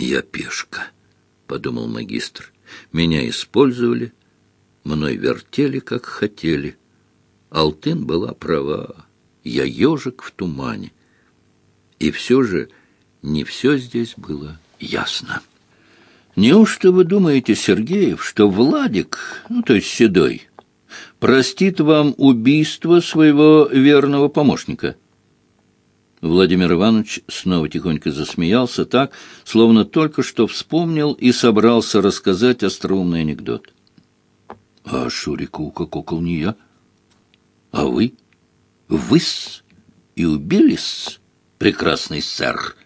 «Я пешка», — подумал магистр. «Меня использовали, мной вертели, как хотели. Алтын была права, я ежик в тумане. И все же не все здесь было ясно». Неужто вы думаете, Сергеев, что Владик, ну, то есть Седой, простит вам убийство своего верного помощника?» Владимир Иванович снова тихонько засмеялся так, словно только что вспомнил и собрался рассказать остроумный анекдот. «А Шурика укококал не я, а вы. Вы-с и убили-с, прекрасный сэр.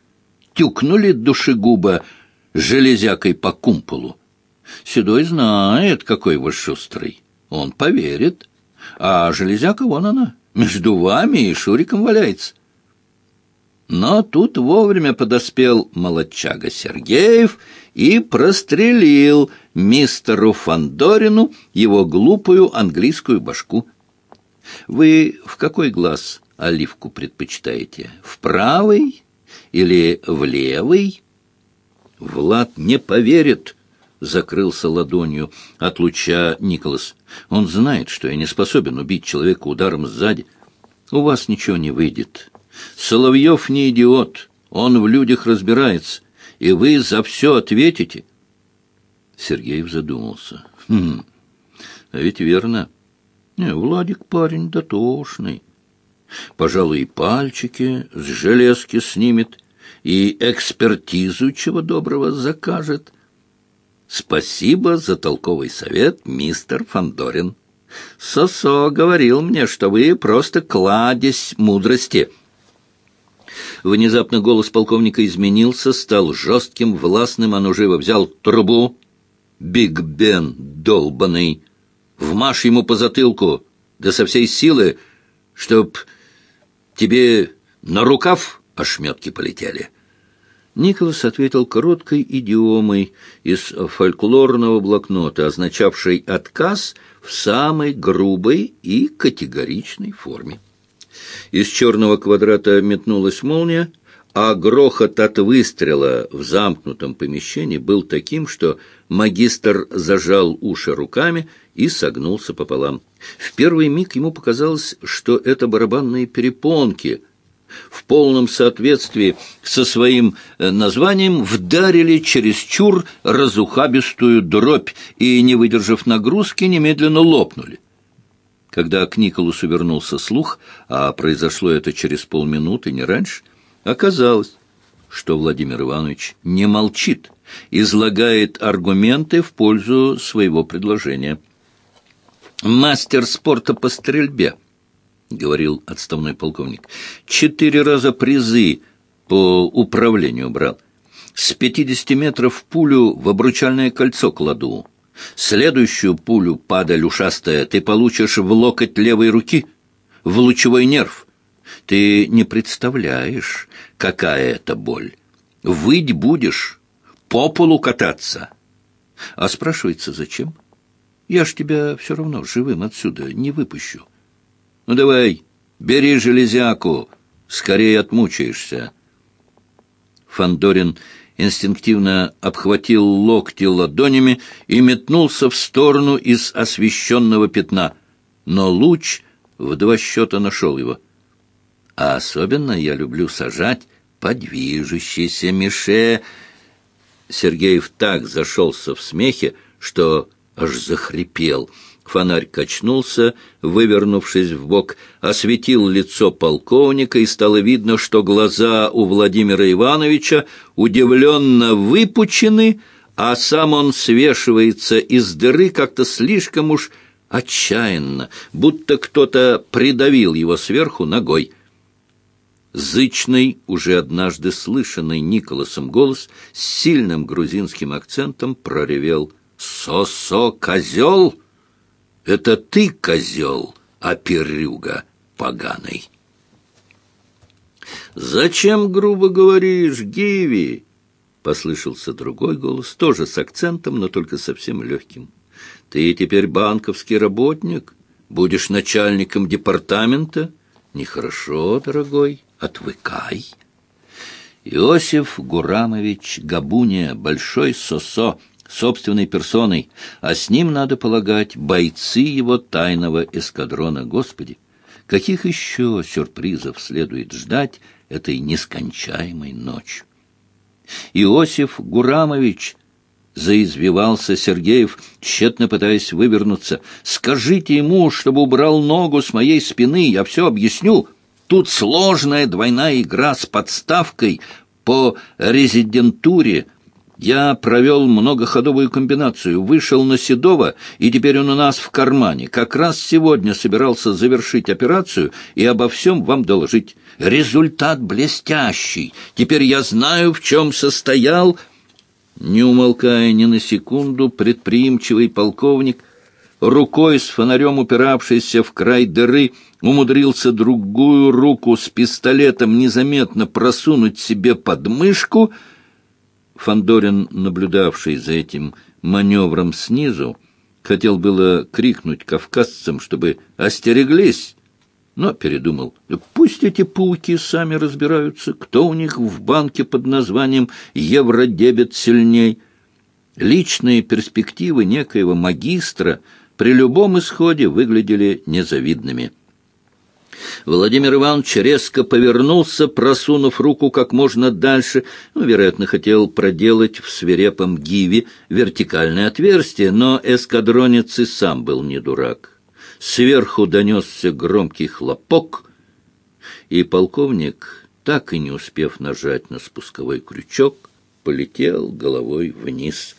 Тюкнули душегуба железякой по кумполу. Седой знает, какой вы шустрый. Он поверит. А железяка вон она, между вами и Шуриком валяется. Но тут вовремя подоспел молодчага Сергеев и прострелил мистеру Фандорину его глупую английскую башку. Вы в какой глаз оливку предпочитаете? В правый или в левый? Влад не поверит, — закрылся ладонью от луча Николас. Он знает, что я не способен убить человека ударом сзади. У вас ничего не выйдет. Соловьев не идиот, он в людях разбирается, и вы за все ответите. Сергеев задумался. Хм, а ведь верно. Не, Владик парень дотошный. Пожалуй, пальчики с железки снимет, и экспертизу чего доброго закажет. Спасибо за толковый совет, мистер Фандорин. Сосо говорил мне, что вы просто кладезь мудрости. Внезапно голос полковника изменился, стал жестким, властным, он живо взял трубу. «Биг Бен, долбанный! Вмажь ему по затылку, да со всей силы, чтоб тебе на рукав ошметки полетели». Николас ответил короткой идиомой из фольклорного блокнота, означавшей отказ в самой грубой и категоричной форме. Из черного квадрата метнулась молния, а грохот от выстрела в замкнутом помещении был таким, что магистр зажал уши руками и согнулся пополам. В первый миг ему показалось, что это барабанные перепонки — в полном соответствии со своим э, названием вдарили чересчур разухабистую дробь и, не выдержав нагрузки, немедленно лопнули. Когда к Николасу вернулся слух, а произошло это через полминуты, не раньше, оказалось, что Владимир Иванович не молчит, излагает аргументы в пользу своего предложения. Мастер спорта по стрельбе –— говорил отставной полковник. «Четыре раза призы по управлению брал. С пятидесяти метров пулю в обручальное кольцо кладу. Следующую пулю, падаль ушастая, ты получишь в локоть левой руки, в лучевой нерв. Ты не представляешь, какая это боль. Выть будешь, по полу кататься. А спрашивается, зачем? Я ж тебя все равно живым отсюда не выпущу. Ну давай, бери железяку, скорее отмучаешься. Фандорин инстинктивно обхватил локти ладонями и метнулся в сторону из освещенного пятна, но луч в два счета нашел его. А особенно я люблю сажать по движущейся меше. Сергеев так зашелся в смехе, что аж захрипел — Фонарь качнулся, вывернувшись в бок, осветил лицо полковника, и стало видно, что глаза у Владимира Ивановича удивленно выпучены, а сам он свешивается из дыры как-то слишком уж отчаянно, будто кто-то придавил его сверху ногой. Зычный, уже однажды слышанный Николасом голос с сильным грузинским акцентом проревел «Со-со, козел!» Это ты, козел, а перюга поганый. «Зачем грубо говоришь, Гиви?» Послышался другой голос, тоже с акцентом, но только совсем легким. «Ты теперь банковский работник? Будешь начальником департамента? Нехорошо, дорогой, отвыкай». Иосиф Гурамович Габуния, большой сосо, собственной персоной, а с ним, надо полагать, бойцы его тайного эскадрона. Господи, каких еще сюрпризов следует ждать этой нескончаемой ночью? Иосиф Гурамович, заизвивался Сергеев, тщетно пытаясь вывернуться. «Скажите ему, чтобы убрал ногу с моей спины, я все объясню. Тут сложная двойная игра с подставкой по резидентуре. Я провел многоходовую комбинацию, вышел на Седова, и теперь он у нас в кармане. Как раз сегодня собирался завершить операцию и обо всем вам доложить. Результат блестящий. Теперь я знаю, в чем состоял...» Не умолкая ни на секунду, предприимчивый полковник, рукой с фонарем упиравшийся в край дыры, умудрился другую руку с пистолетом незаметно просунуть себе под мышку. Фандорин, наблюдавший за этим маневром снизу, хотел было крикнуть кавказцам, чтобы остереглись, но передумал. Пусть эти пауки сами разбираются, кто у них в банке под названием «Евродебет» сильней. Личные перспективы некоего магистра при любом исходе выглядели незавидными. Владимир Иванович резко повернулся, просунув руку как можно дальше, ну, вероятно, хотел проделать в свирепом гиве вертикальное отверстие, но эскадронец и сам был не дурак. Сверху донесся громкий хлопок, и полковник, так и не успев нажать на спусковой крючок, полетел головой вниз.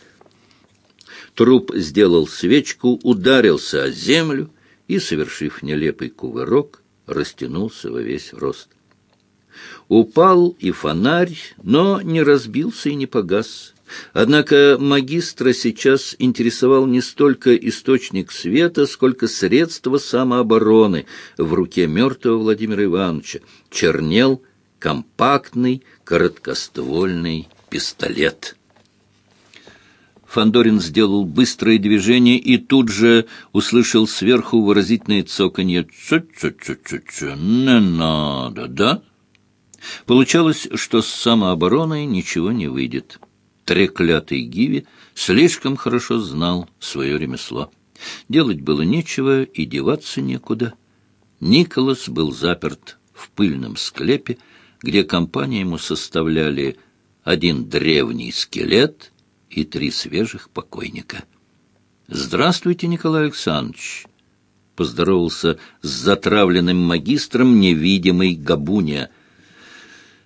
Труп сделал свечку, ударился о землю и, совершив нелепый кувырок, растянулся во весь рост. Упал и фонарь, но не разбился и не погас. Однако магистра сейчас интересовал не столько источник света, сколько средство самообороны. В руке мертвого Владимира Ивановича чернел компактный короткоствольный пистолет. Фандорин сделал быстрое движение и тут же услышал сверху выразительное цоканье. «Цу-цу-цу-цу-цу, не надо, да?» Получалось, что с самообороной ничего не выйдет треклятый Гиви слишком хорошо знал свое ремесло. Делать было нечего и деваться некуда. Николас был заперт в пыльном склепе, где компания ему составляли один древний скелет и три свежих покойника. «Здравствуйте, Николай Александрович!» — поздоровался с затравленным магистром невидимый Габуния.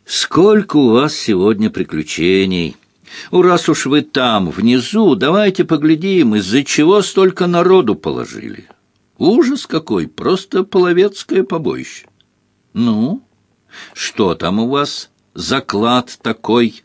«Сколько у вас сегодня приключений!» У раз уж вы там, внизу, давайте поглядим, из-за чего столько народу положили. Ужас какой, просто половецкое побоище. Ну, что там у вас? Заклад такой?»